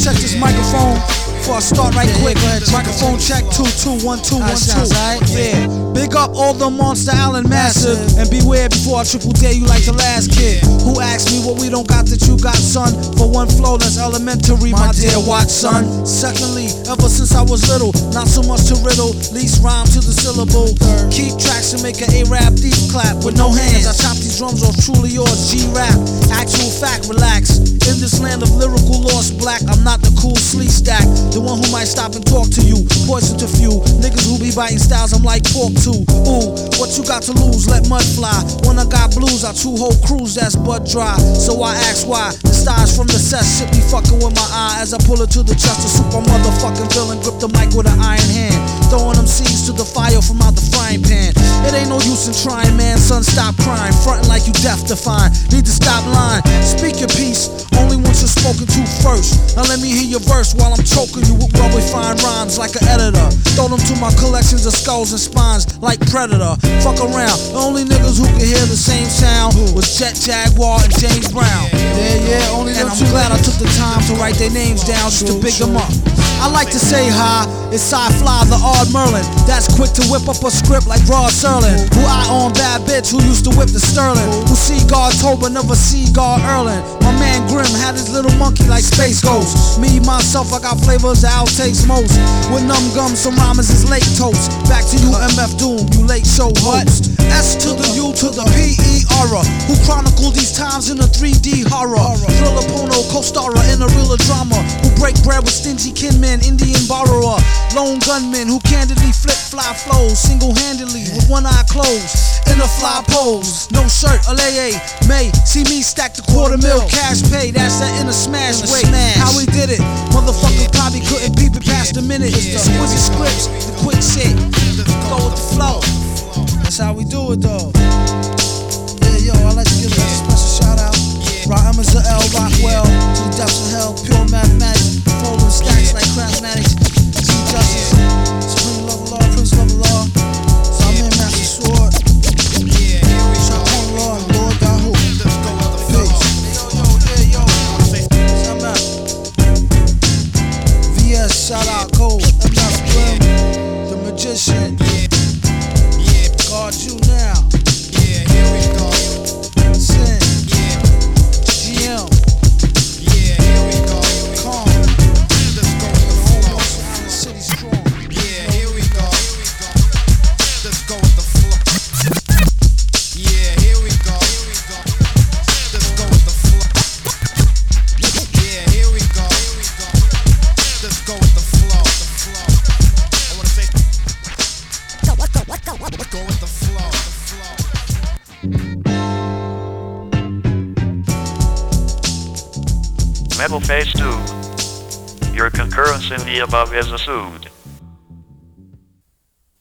Let's check this microphone before I start right Yeah, quick. yeah, microphone check two two one two one two. right. Yeah. Big up all the Monster Island massive. And beware before I triple dare you like the last kid who asked me what we don't got that you got, son. For one flow, that's elementary, my, My dear dear Watson. Secondly, ever since I was little, not so much to riddle, least rhyme to the syllable. Keep tracks and make an A-rap deep clap with no hands. I chop these drums are truly yours, G-rap. Actual fact, relax. In this land of lyrical lost black, I'm not the cool sleep stack. The one who might stop and talk to you. Poison to few. Niggas who be biting styles, I'm like pork too. Ooh, what you got to lose? Let mud fly. When I got blues, I two whole crews that's butt dry. So I ask why. The stars from the set shit be fucking with my eye as I pull it to the chest. A super motherfucking villain grip the mic with an iron hand. Throwing them seeds to the fire from out the use in trying, man. Son, stop crying. Frontin' like you deaf to find. Need to stop lying. Speak your piece. Only once you're spoken to first. Now let me hear your verse while I'm choking you with well fine rhymes like an editor. Throw them to my collections of skulls and spines like Predator. Fuck around. The only niggas who could hear the same sound was Jet Jaguar and James Brown. Yeah, yeah, only And I'm glad I took the time to write their names down just to big them up. I like to say hi, it's Cy Fly, the odd Merlin. That's quick to whip up a script like Rod Serling. Who I on bad bitch who used to whip the Sterling. Who see God told but never see God Erling. My man Grim had his little monkey like Space Ghost. Me, myself, I got flavors that outtakes most. With numb gums, some rhymes is late toast. Back to you, MF Doom, you late show host. S to the U to the P-E horror. Who chronicle these times in a 3D horror. Thriller Pono, co-starrer in a real drama. Who bread with stingy kinmen, Indian borrower. Lone gunman who candidly flip fly flows single-handedly with one eye closed. In a fly pose, no shirt, a lay May see me stack the quarter mil cash pay. That's that in a smash way. How we did it, motherfucker probably couldn't peep it past a minute. It's the exquisite scripts, the quick shit. Go with the flow. That's how we do it though. Yeah, yo, I'd like to give a special shout out. Rahm L. Rockwell, to the depths of hell, pure mathematics, The Metal Face 2. Your concurrence in the above is assumed.